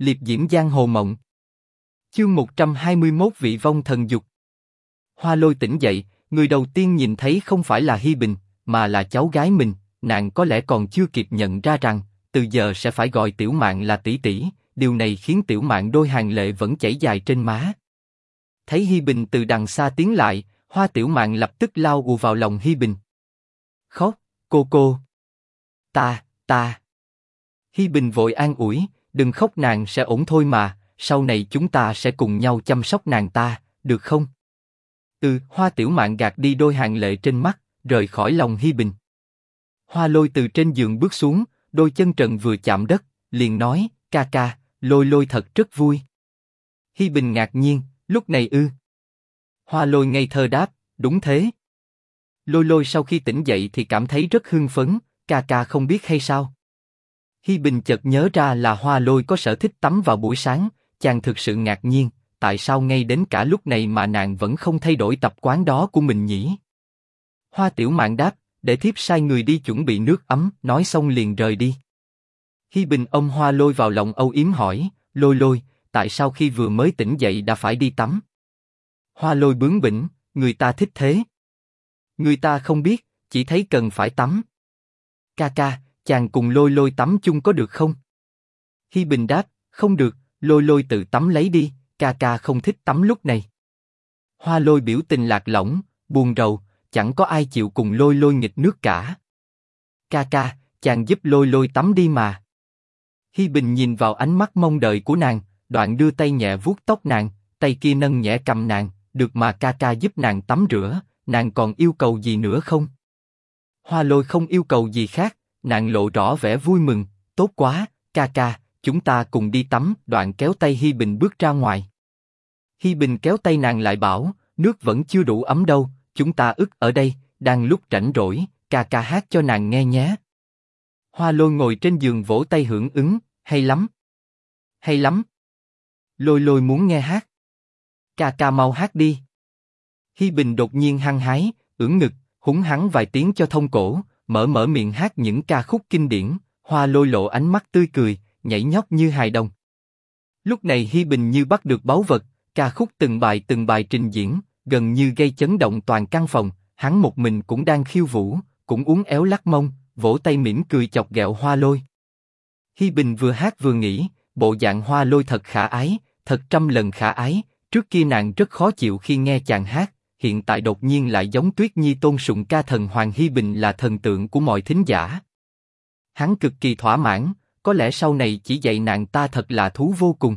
liệp diễm giang hồ mộng. Chương 121 vị vong thần dục. Hoa lôi tỉnh dậy, người đầu tiên nhìn thấy không phải là Hi Bình, mà là cháu gái mình, nàng có lẽ còn chưa kịp nhận ra rằng, từ giờ sẽ phải gọi tiểu mạng là tỷ tỷ, điều này khiến tiểu mạng đôi hàng lệ vẫn chảy dài trên má. Thấy Hi Bình từ đằng xa tiến lại, hoa tiểu mạng lập tức lao ù vào lòng Hi Bình. Khóc, cô cô. Ta, ta. Hi Bình vội an ủi, đừng khóc nàng sẽ ổn thôi mà, sau này chúng ta sẽ cùng nhau chăm sóc nàng ta, được không? Từ hoa tiểu Mạn gạt đi đôi hàng lệ trên mắt, rời khỏi lòng Hi Bình. Hoa lôi từ trên giường bước xuống, đôi chân trần vừa chạm đất, liền nói, ca ca, lôi lôi thật rất vui. Hi Bình ngạc nhiên, lúc này ư. Hoa lôi ngây thơ đáp, đúng thế. Lôi lôi sau khi tỉnh dậy thì cảm thấy rất hưng phấn, ca ca không biết hay sao. Hi Bình chợt nhớ ra là Hoa lôi có sở thích tắm vào buổi sáng, chàng thực sự ngạc nhiên, tại sao ngay đến cả lúc này mà nàng vẫn không thay đổi tập quán đó của mình nhỉ? Hoa Tiểu Mạn đáp, để thiếp sai người đi chuẩn bị nước ấm, nói xong liền rời đi. Hi Bình ôm Hoa Lôi vào lòng âu yếm hỏi, Lôi Lôi, tại sao khi vừa mới tỉnh dậy đã phải đi tắm? Hoa Lôi bướng bỉnh, người ta thích thế. Người ta không biết, chỉ thấy cần phải tắm. Ca ca, chàng cùng Lôi Lôi tắm chung có được không? Hi Bình đáp, không được, Lôi Lôi tự tắm lấy đi, ca ca không thích tắm lúc này. Hoa Lôi biểu tình lạc lõng, buồn rầu, chẳng có ai chịu cùng lôi lôi nghịch nước cả. Ca ca, chàng giúp lôi lôi tắm đi mà. Hi Bình nhìn vào ánh mắt mong đợi của nàng, đoạn đưa tay nhẹ vuốt tóc nàng, tay kia nâng nhẹ cầm nàng, được mà ca ca giúp nàng tắm rửa, nàng còn yêu cầu gì nữa không? Hoa lôi không yêu cầu gì khác, nàng lộ rõ vẻ vui mừng, tốt quá, ca ca, chúng ta cùng đi tắm, đoạn kéo tay Hi Bình bước ra ngoài. Hi Bình kéo tay nàng lại bảo, nước vẫn chưa đủ ấm đâu, chúng ta ức ở đây, đang lúc rảnh rỗi, ca ca hát cho nàng nghe nhé. Hoa lôi ngồi trên giường vỗ tay hưởng ứng, hay lắm. Hay lắm. Lôi lôi muốn nghe hát. Ca ca mau hát đi. Hi Bình đột nhiên hăng hái, ưỡn ngực, húng hắn vài tiếng cho thông cổ, mở mở miệng hát những ca khúc kinh điển, hoa lôi lộ ánh mắt tươi cười, nhảy nhót như hài đồng. Lúc này Hi Bình như bắt được báu vật, ca khúc từng bài từng bài trình diễn, gần như gây chấn động toàn căn phòng. Hắn một mình cũng đang khiêu vũ, cũng uốn éo lắc mông, vỗ tay mỉm cười chọc ghẹo Hoa Lôi. Hi Bình vừa hát vừa nghĩ, bộ dạng Hoa Lôi thật khả ái, thật trăm lần khả ái. Trước kia nàng rất khó chịu khi nghe chàng hát, hiện tại đột nhiên lại giống Tuyết Nhi tôn sùng ca thần Hoàng Hi Bình là thần tượng của mọi thính giả. Hắn cực kỳ thỏa mãn, có lẽ sau này chỉ dạy nàng ta thật là thú vô cùng.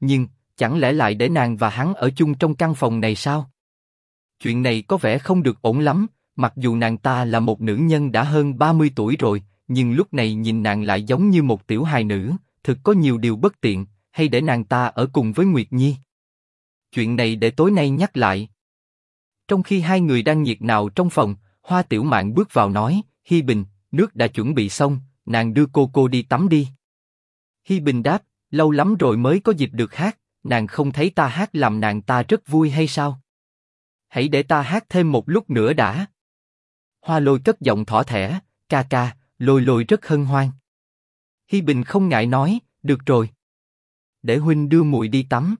Nhưng chẳng lẽ lại để nàng và hắn ở chung trong căn phòng này sao? Chuyện này có vẻ không được ổn lắm, mặc dù nàng ta là một nữ nhân đã hơn 30 tuổi rồi, nhưng lúc này nhìn nàng lại giống như một tiểu hài nữ, thực có nhiều điều bất tiện, hay để nàng ta ở cùng với Nguyệt Nhi. Chuyện này để tối nay nhắc lại. Trong khi hai người đang nhiệt nào trong phòng, Hoa Tiểu Mạn bước vào nói, Hi Bình, nước đã chuẩn bị xong, nàng đưa cô cô đi tắm đi. Hi Bình đáp, lâu lắm rồi mới có dịp được hát, nàng không thấy ta hát làm nàng ta rất vui hay sao? Hãy để ta hát thêm một lúc nữa đã. Hoa lôi cất giọng thỏ thẻ, ca ca, lôi lôi rất hân hoan. Hi Bình không ngại nói, được rồi. Để huynh đưa mùi đi tắm.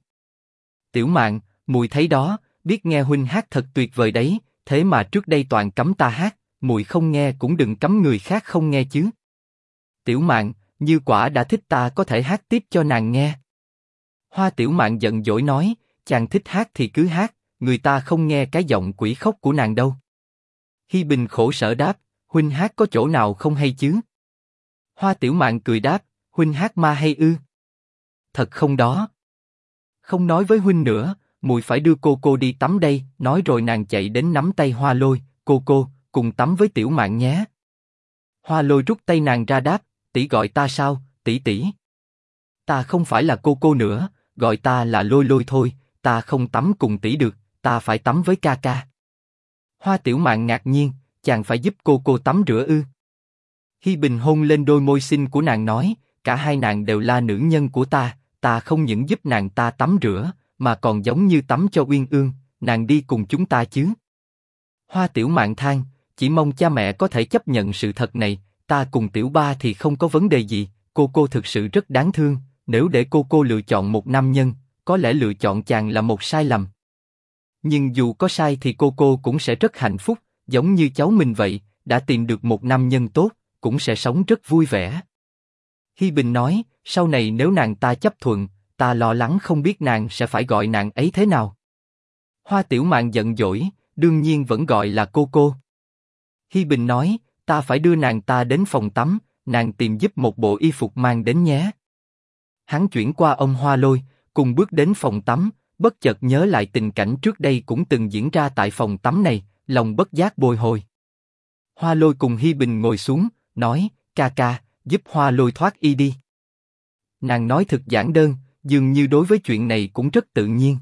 Tiểu Mạn, mùi thấy đó, biết nghe huynh hát thật tuyệt vời đấy, thế mà trước đây toàn cấm ta hát, muội không nghe cũng đừng cấm người khác không nghe chứ. Tiểu Mạn, như quả đã thích ta có thể hát tiếp cho nàng nghe. Hoa Tiểu Mạn giận dỗi nói, chàng thích hát thì cứ hát, người ta không nghe cái giọng quỷ khóc của nàng đâu. Hi Bình khổ sở đáp, huynh hát có chỗ nào không hay chứ? Hoa Tiểu Mạn cười đáp, huynh hát ma hay ư? Thật không đó. Không nói với huynh nữa, mùi phải đưa cô cô đi tắm đây. Nói rồi nàng chạy đến nắm tay Hoa Lôi, cô cô, cùng tắm với Tiểu Mạn nhé. Hoa Lôi rút tay nàng ra đáp, tỷ gọi ta sao, tỷ tỷ. Ta không phải là cô cô nữa, gọi ta là lôi lôi thôi, ta không tắm cùng tỷ được, ta phải tắm với ca ca. Hoa Tiểu Mạn ngạc nhiên, chàng phải giúp cô cô tắm rửa ư? Hi Bình hôn lên đôi môi xinh của nàng nói, cả hai nàng đều là nữ nhân của ta, ta không những giúp nàng ta tắm rửa, mà còn giống như tắm cho Uyên Ương, nàng đi cùng chúng ta chứ? Hoa Tiểu Mạn than, chỉ mong cha mẹ có thể chấp nhận sự thật này, ta cùng Tiểu Ba thì không có vấn đề gì, cô cô thực sự rất đáng thương, Nếu để cô cô lựa chọn một nam nhân, có lẽ lựa chọn chàng là một sai lầm. Nhưng dù có sai thì cô cô cũng sẽ rất hạnh phúc, giống như cháu mình vậy, đã tìm được một nam nhân tốt, cũng sẽ sống rất vui vẻ. Hi Bình nói, sau này nếu nàng ta chấp thuận, ta lo lắng không biết nàng sẽ phải gọi nàng ấy thế nào. Hoa Tiểu Mạn giận dỗi, đương nhiên vẫn gọi là cô cô. Hi Bình nói, ta phải đưa nàng ta đến phòng tắm, nàng tìm giúp một bộ y phục mang đến nhé. Hắn chuyển qua ông Hoa Lôi, cùng bước đến phòng tắm, bất chợt nhớ lại tình cảnh trước đây cũng từng diễn ra tại phòng tắm này, lòng bất giác bồi hồi. Hoa Lôi cùng Hi Bình ngồi xuống, nói, ca ca, giúp Hoa Lôi thoát y đi. Nàng nói thực giản đơn, dường như đối với chuyện này cũng rất tự nhiên.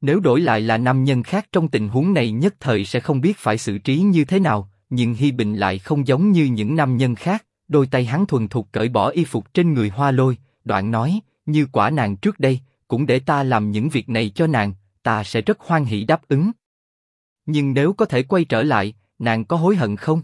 Nếu đổi lại là nam nhân khác trong tình huống này nhất thời sẽ không biết phải xử trí như thế nào, nhưng Hi Bình lại không giống như những nam nhân khác, đôi tay hắn thuần thục cởi bỏ y phục trên người Hoa Lôi, đoạn nói, như quả nàng trước đây, cũng để ta làm những việc này cho nàng, ta sẽ rất hoan hỷ đáp ứng. Nhưng nếu có thể quay trở lại, nàng có hối hận không?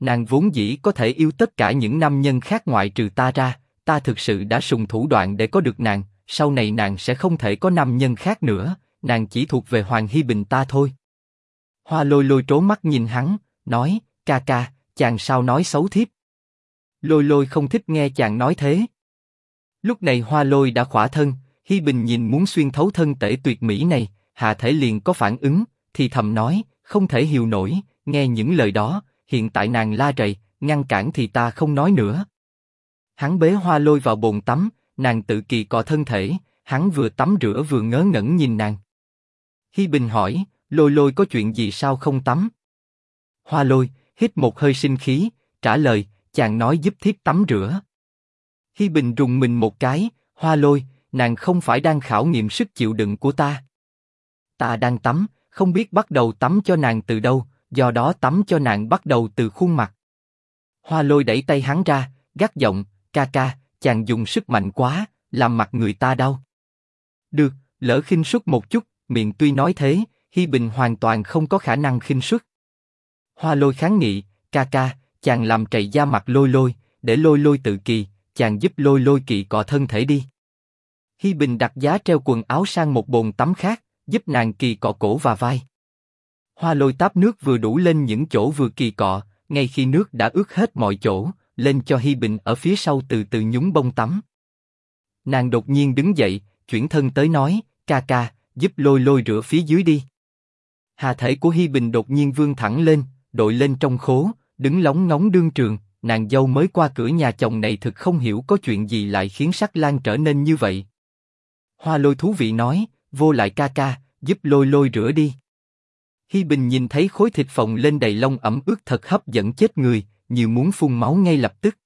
Nàng vốn dĩ có thể yêu tất cả những nam nhân khác ngoại trừ ta ra, ta thực sự đã sùng thủ đoạn để có được nàng, sau này nàng sẽ không thể có nam nhân khác nữa, nàng chỉ thuộc về Hoàng Hy Bình ta thôi. Hoa lôi lôi trố mắt nhìn hắn, nói, ca ca, chàng sao nói xấu thiếp. Lôi lôi không thích nghe chàng nói thế. Lúc này hoa lôi đã khỏa thân, Hi Bình nhìn muốn xuyên thấu thân tể tuyệt mỹ này, Hạ Thể liền có phản ứng, thì thầm nói, không thể hiểu nổi, nghe những lời đó, hiện tại nàng la rầy, ngăn cản thì ta không nói nữa. Hắn bế hoa lôi vào bồn tắm, nàng tự kỳ cọ thân thể, hắn vừa tắm rửa vừa ngớ ngẩn nhìn nàng. Hi Bình hỏi, lôi lôi có chuyện gì sao không tắm? Hoa lôi, hít một hơi sinh khí, trả lời, chàng nói giúp thiếp tắm rửa. Hi Bình rùng mình một cái, hoa lôi, nàng không phải đang khảo nghiệm sức chịu đựng của ta. Ta đang tắm, không biết bắt đầu tắm cho nàng từ đâu, do đó tắm cho nàng bắt đầu từ khuôn mặt. Hoa lôi đẩy tay hắn ra, gắt giọng, ca ca, chàng dùng sức mạnh quá, làm mặt người ta đau. Được, lỡ khinh suất một chút, miệng tuy nói thế, Hi Bình hoàn toàn không có khả năng khinh suất. Hoa lôi kháng nghị, ca ca, chàng làm trầy da mặt lôi lôi, để lôi lôi tự kỳ, chàng giúp lôi lôi kỳ cọ thân thể đi. Hi Bình đặt giá treo quần áo sang một bồn tắm khác, giúp nàng kỳ cọ cổ và vai. Hoa lôi táp nước vừa đủ lên những chỗ vừa kỳ cọ, ngay khi nước đã ướt hết mọi chỗ, lên cho Hi Bình ở phía sau từ từ nhúng bông tắm. Nàng đột nhiên đứng dậy, chuyển thân tới nói, ca ca, giúp lôi lôi rửa phía dưới đi. Hà thể của Hi Bình đột nhiên vươn thẳng lên, đội lên trong khố, đứng lóng ngóng đương trường. Nàng dâu mới qua cửa nhà chồng này thực không hiểu có chuyện gì lại khiến sắc lan trở nên như vậy. Hoa lôi thú vị nói, vô lại ca ca, giúp lôi lôi rửa đi. Hi Bình nhìn thấy khối thịt phồng lên đầy lông ẩm ướt thật hấp dẫn chết người, như muốn phun máu ngay lập tức.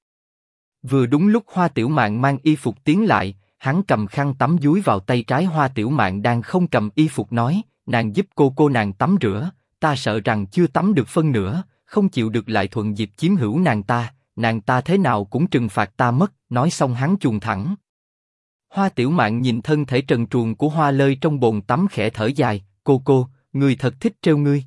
Vừa đúng lúc Hoa Tiểu Mạn mang y phục tiến lại, hắn cầm khăn tắm dúi vào tay trái Hoa Tiểu Mạn đang không cầm y phục nói, nàng giúp cô cô nàng tắm rửa, ta sợ rằng chưa tắm được phân nửa, không chịu được lại thuận dịp chiếm hữu nàng ta, nàng ta thế nào cũng trừng phạt ta mất. Nói xong hắn chuồn thẳng. Hoa Tiểu Mạn nhìn thân thể trần truồng của Hoa Lơi trong bồn tắm khẽ thở dài, cô cô, người thật thích treo ngươi.